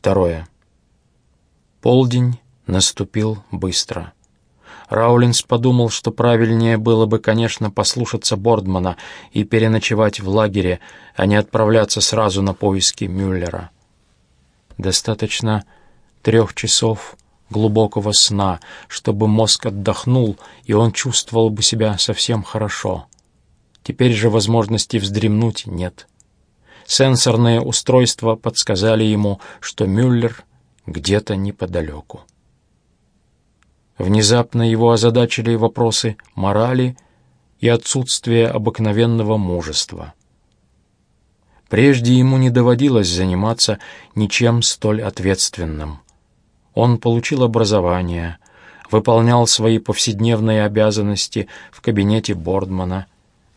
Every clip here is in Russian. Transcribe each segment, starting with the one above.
Второе. Полдень наступил быстро. Раулинс подумал, что правильнее было бы, конечно, послушаться Бордмана и переночевать в лагере, а не отправляться сразу на поиски Мюллера. Достаточно трех часов глубокого сна, чтобы мозг отдохнул, и он чувствовал бы себя совсем хорошо. Теперь же возможности вздремнуть нет. Сенсорные устройства подсказали ему, что Мюллер где-то неподалеку. Внезапно его озадачили вопросы морали и отсутствия обыкновенного мужества. Прежде ему не доводилось заниматься ничем столь ответственным. Он получил образование, выполнял свои повседневные обязанности в кабинете Бордмана,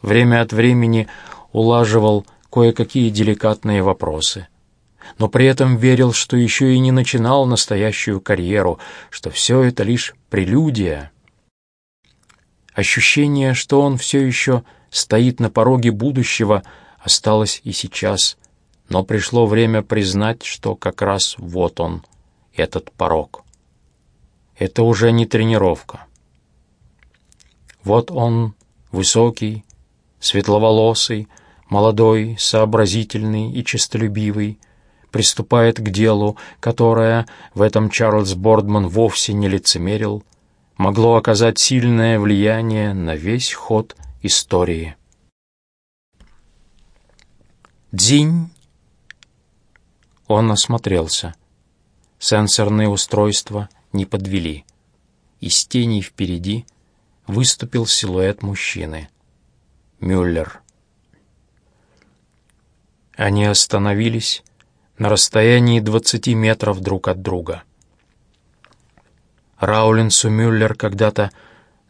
время от времени улаживал кое-какие деликатные вопросы, но при этом верил, что еще и не начинал настоящую карьеру, что все это лишь прелюдия. Ощущение, что он все еще стоит на пороге будущего, осталось и сейчас, но пришло время признать, что как раз вот он, этот порог. Это уже не тренировка. Вот он, высокий, светловолосый, молодой, сообразительный и честолюбивый, приступает к делу, которое, в этом Чарльз Бордман вовсе не лицемерил, могло оказать сильное влияние на весь ход истории. Дзинь! Он осмотрелся. Сенсорные устройства не подвели. Из теней впереди выступил силуэт мужчины. Мюллер. Они остановились на расстоянии 20 метров друг от друга. Раулинсу Мюллер когда-то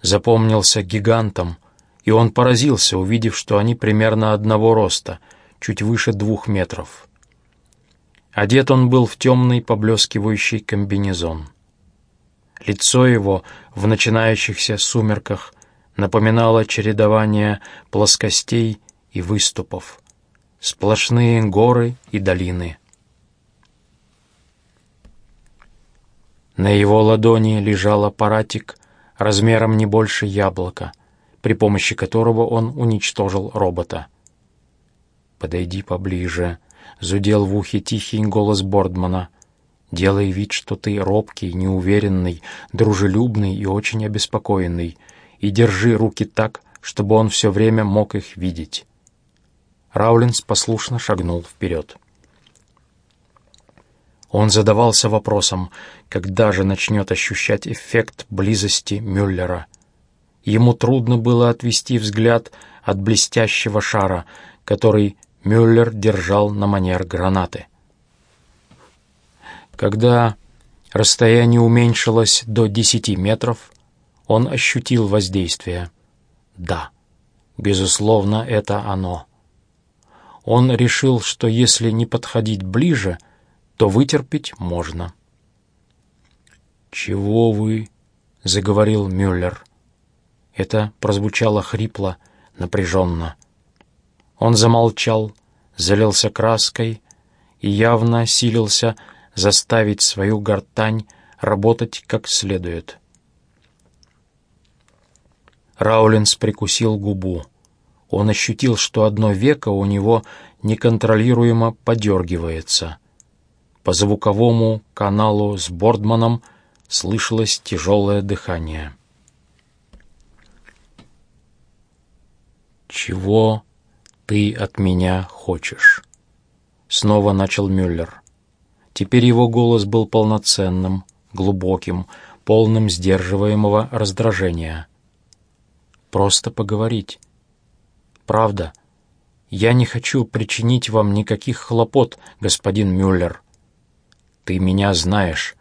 запомнился гигантом, и он поразился, увидев, что они примерно одного роста, чуть выше двух метров. Одет он был в темный поблескивающий комбинезон. Лицо его в начинающихся сумерках напоминало чередование плоскостей и выступов, сплошные горы и долины. На его ладони лежал аппаратик размером не больше яблока, при помощи которого он уничтожил робота. «Подойди поближе», — зудел в ухе тихий голос Бордмана. «Делай вид, что ты робкий, неуверенный, дружелюбный и очень обеспокоенный, и держи руки так, чтобы он все время мог их видеть». Раулинс послушно шагнул вперед. Он задавался вопросом, когда же начнет ощущать эффект близости Мюллера. Ему трудно было отвести взгляд от блестящего шара, который Мюллер держал на манер гранаты. Когда расстояние уменьшилось до десяти метров, он ощутил воздействие. Да, безусловно, это оно. Он решил, что если не подходить ближе, то вытерпеть можно. «Чего вы?» — заговорил Мюллер. Это прозвучало хрипло, напряженно. Он замолчал, залился краской и явно силился заставить свою гортань работать как следует. Раулинс прикусил губу. Он ощутил, что одно веко у него неконтролируемо подергивается. По звуковому каналу с Бордманом слышалось тяжелое дыхание. «Чего ты от меня хочешь?» Снова начал Мюллер. Теперь его голос был полноценным, глубоким, полным сдерживаемого раздражения. «Просто поговорить. Правда, я не хочу причинить вам никаких хлопот, господин Мюллер. Ты меня знаешь.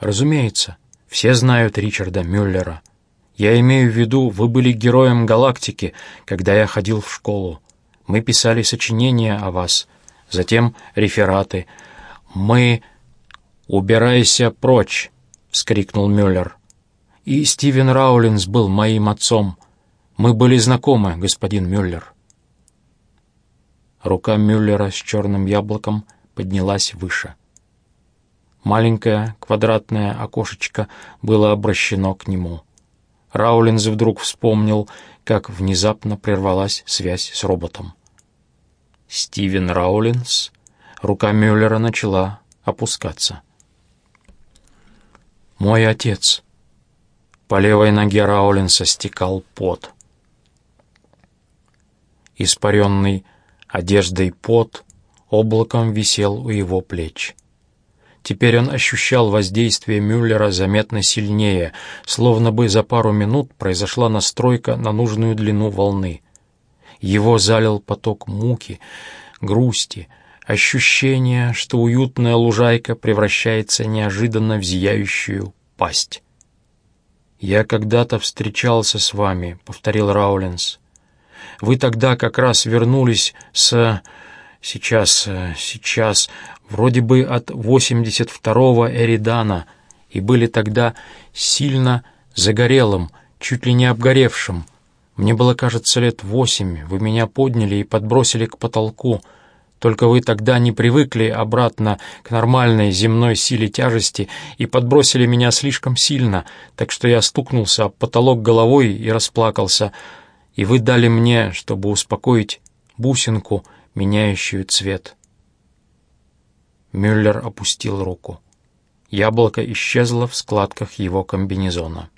Разумеется, все знают Ричарда Мюллера. Я имею в виду, вы были героем галактики, когда я ходил в школу. Мы писали сочинения о вас, затем рефераты. Мы... «Убирайся прочь!» — вскрикнул Мюллер. «И Стивен Раулинс был моим отцом. Мы были знакомы, господин Мюллер». Рука Мюллера с черным яблоком поднялась выше. Маленькое квадратное окошечко было обращено к нему. Раулинс вдруг вспомнил, как внезапно прервалась связь с роботом. Стивен Раулинс, рука Мюллера начала опускаться. «Мой отец». По левой ноге Раулинса стекал пот. Испаренный одеждой пот облаком висел у его плеч. Теперь он ощущал воздействие Мюллера заметно сильнее, словно бы за пару минут произошла настройка на нужную длину волны. Его залил поток муки, грусти, ощущение, что уютная лужайка превращается неожиданно в зияющую пасть. «Я когда-то встречался с вами», — повторил Раулинс. «Вы тогда как раз вернулись с... Сейчас, сейчас, вроде бы от 82-го Эридана, и были тогда сильно загорелым, чуть ли не обгоревшим. Мне было, кажется, лет восемь, вы меня подняли и подбросили к потолку. Только вы тогда не привыкли обратно к нормальной земной силе тяжести и подбросили меня слишком сильно, так что я стукнулся об потолок головой и расплакался. И вы дали мне, чтобы успокоить, бусинку, меняющую цвет». Мюллер опустил руку. Яблоко исчезло в складках его комбинезона.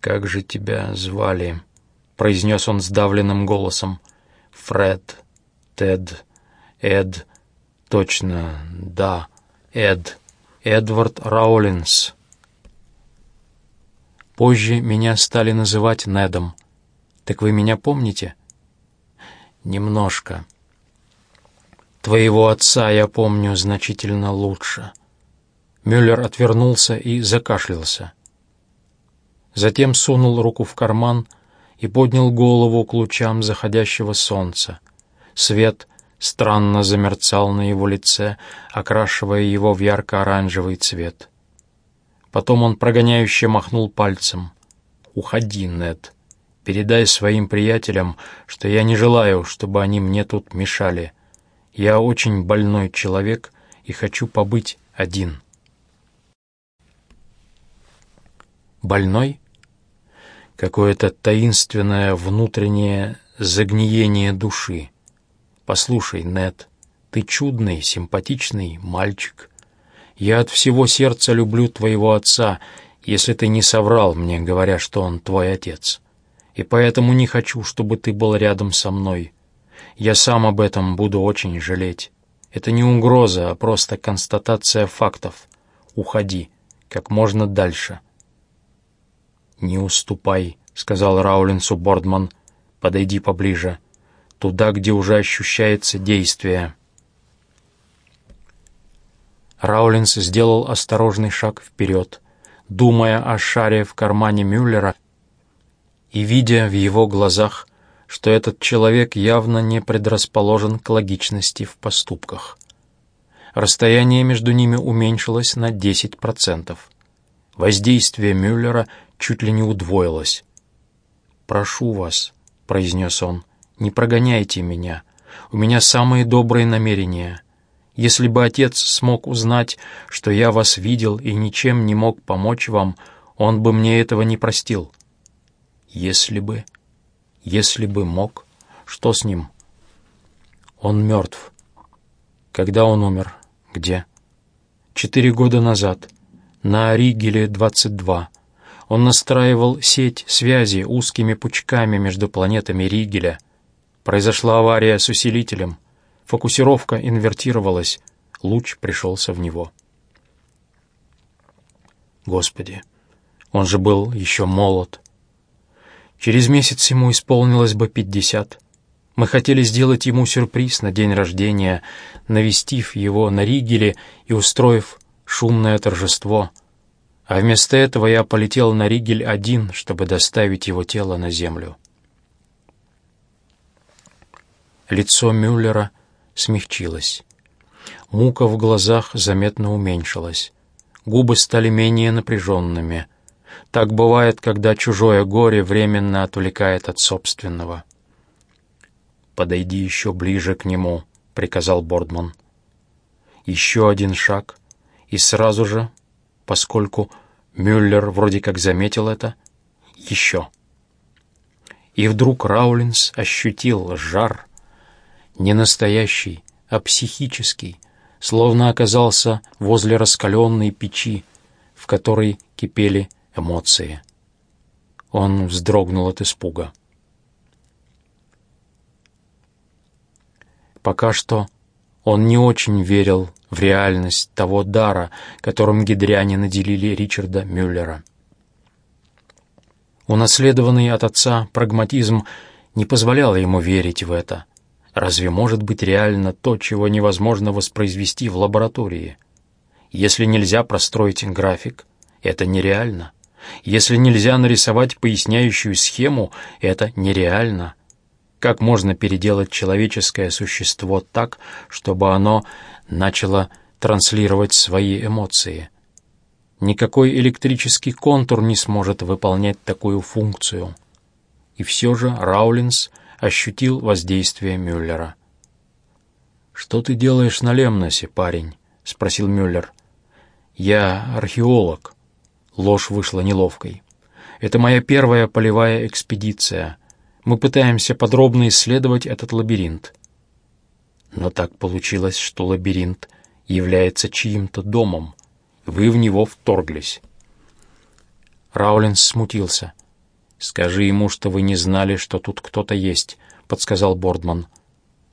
«Как же тебя звали?» — произнес он сдавленным голосом. «Фред, Тед, Эд...» «Точно, да, Эд, Эдвард Раулинс». Позже меня стали называть Недом. Так вы меня помните? Немножко. Твоего отца я помню значительно лучше». Мюллер отвернулся и закашлялся. Затем сунул руку в карман и поднял голову к лучам заходящего солнца. Свет странно замерцал на его лице, окрашивая его в ярко-оранжевый цвет. Потом он прогоняюще махнул пальцем. «Уходи, Нед. Передай своим приятелям, что я не желаю, чтобы они мне тут мешали. Я очень больной человек и хочу побыть один. Больной? Какое-то таинственное внутреннее загниение души. Послушай, Нед, ты чудный, симпатичный мальчик. Я от всего сердца люблю твоего отца, если ты не соврал мне, говоря, что он твой отец. И поэтому не хочу, чтобы ты был рядом со мной. Я сам об этом буду очень жалеть. Это не угроза, а просто констатация фактов. Уходи. Как можно дальше. «Не уступай», — сказал Раулинсу Бордман. «Подойди поближе. Туда, где уже ощущается действие». Раулинс сделал осторожный шаг вперед, думая о шаре в кармане Мюллера и видя в его глазах что этот человек явно не предрасположен к логичности в поступках. Расстояние между ними уменьшилось на 10%. Воздействие Мюллера чуть ли не удвоилось. «Прошу вас», — произнес он, — «не прогоняйте меня. У меня самые добрые намерения. Если бы отец смог узнать, что я вас видел и ничем не мог помочь вам, он бы мне этого не простил». «Если бы...» Если бы мог, что с ним? Он мертв. Когда он умер? Где? Четыре года назад. На Ригеле 22. Он настраивал сеть связи узкими пучками между планетами Ригеля. Произошла авария с усилителем. Фокусировка инвертировалась. Луч пришелся в него. Господи, он же был еще молод. Через месяц ему исполнилось бы пятьдесят. Мы хотели сделать ему сюрприз на день рождения, навестив его на Ригеле и устроив шумное торжество. А вместо этого я полетел на Ригель один, чтобы доставить его тело на землю. Лицо Мюллера смягчилось. Мука в глазах заметно уменьшилась. Губы стали менее напряженными — так бывает, когда чужое горе временно отвлекает от собственного. «Подойди еще ближе к нему», — приказал Бордман. Еще один шаг, и сразу же, поскольку Мюллер вроде как заметил это, еще. И вдруг Раулинс ощутил жар, не настоящий, а психический, словно оказался возле раскаленной печи, в которой кипели эмоции. Он вздрогнул от испуга. Пока что он не очень верил в реальность того дара, которым гидряне наделили Ричарда Мюллера. Унаследованный от отца прагматизм не позволял ему верить в это. Разве может быть реально то, чего невозможно воспроизвести в лаборатории? Если нельзя простроить график, это нереально. Если нельзя нарисовать поясняющую схему, это нереально. Как можно переделать человеческое существо так, чтобы оно начало транслировать свои эмоции? Никакой электрический контур не сможет выполнять такую функцию. И все же Раулинс ощутил воздействие Мюллера. «Что ты делаешь на Лемносе, парень?» — спросил Мюллер. «Я археолог». Ложь вышла неловкой. «Это моя первая полевая экспедиция. Мы пытаемся подробно исследовать этот лабиринт». Но так получилось, что лабиринт является чьим-то домом. Вы в него вторглись. Раулинс смутился. «Скажи ему, что вы не знали, что тут кто-то есть», — подсказал Бордман.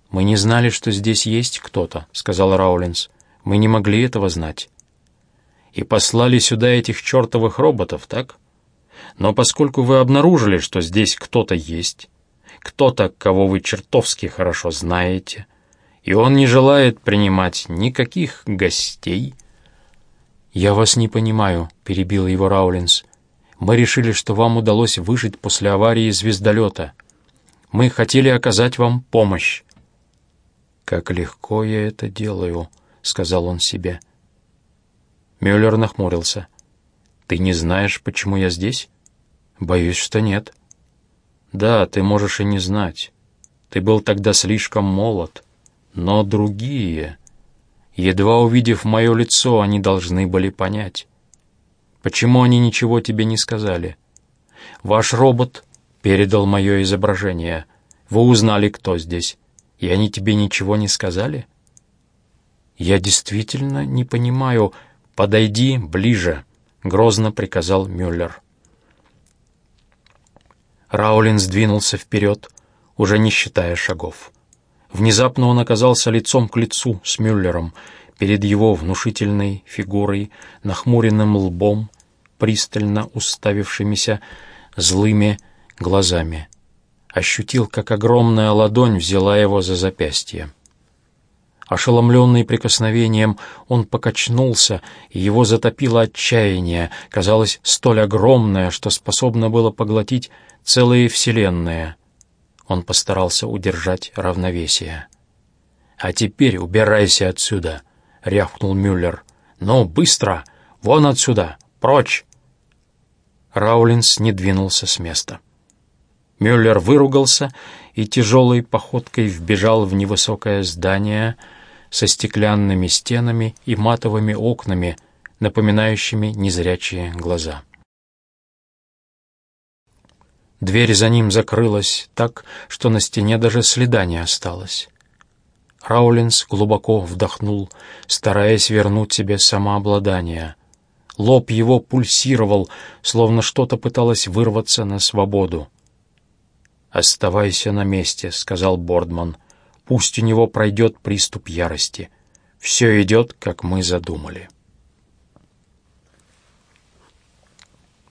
«Мы не знали, что здесь есть кто-то», — сказал Раулинс. «Мы не могли этого знать». «И послали сюда этих чертовых роботов, так? Но поскольку вы обнаружили, что здесь кто-то есть, кто-то, кого вы чертовски хорошо знаете, и он не желает принимать никаких гостей...» «Я вас не понимаю», — перебил его Раулинс. «Мы решили, что вам удалось выжить после аварии звездолета. Мы хотели оказать вам помощь». «Как легко я это делаю», — сказал он себе. Мюллер нахмурился. «Ты не знаешь, почему я здесь?» «Боюсь, что нет». «Да, ты можешь и не знать. Ты был тогда слишком молод. Но другие...» Едва увидев мое лицо, они должны были понять. Почему они ничего тебе не сказали? Ваш робот передал мое изображение. Вы узнали, кто здесь. И они тебе ничего не сказали? Я действительно не понимаю. Подойди ближе, грозно приказал Мюллер. Раулин сдвинулся вперед, уже не считая шагов. Внезапно он оказался лицом к лицу с Мюллером, перед его внушительной фигурой, нахмуренным лбом, пристально уставившимися злыми глазами. Ощутил, как огромная ладонь взяла его за запястье. Ошеломленный прикосновением, он покачнулся, и его затопило отчаяние, казалось, столь огромное, что способно было поглотить целые вселенные — он постарался удержать равновесие. «А теперь убирайся отсюда!» — рявкнул Мюллер. «Ну, быстро! Вон отсюда! Прочь!» Раулинс не двинулся с места. Мюллер выругался и тяжелой походкой вбежал в невысокое здание со стеклянными стенами и матовыми окнами, напоминающими незрячие глаза. Дверь за ним закрылась так, что на стене даже следа не осталось. Раулинс глубоко вдохнул, стараясь вернуть себе самообладание. Лоб его пульсировал, словно что-то пыталось вырваться на свободу. «Оставайся на месте», — сказал Бордман. «Пусть у него пройдет приступ ярости. Все идет, как мы задумали».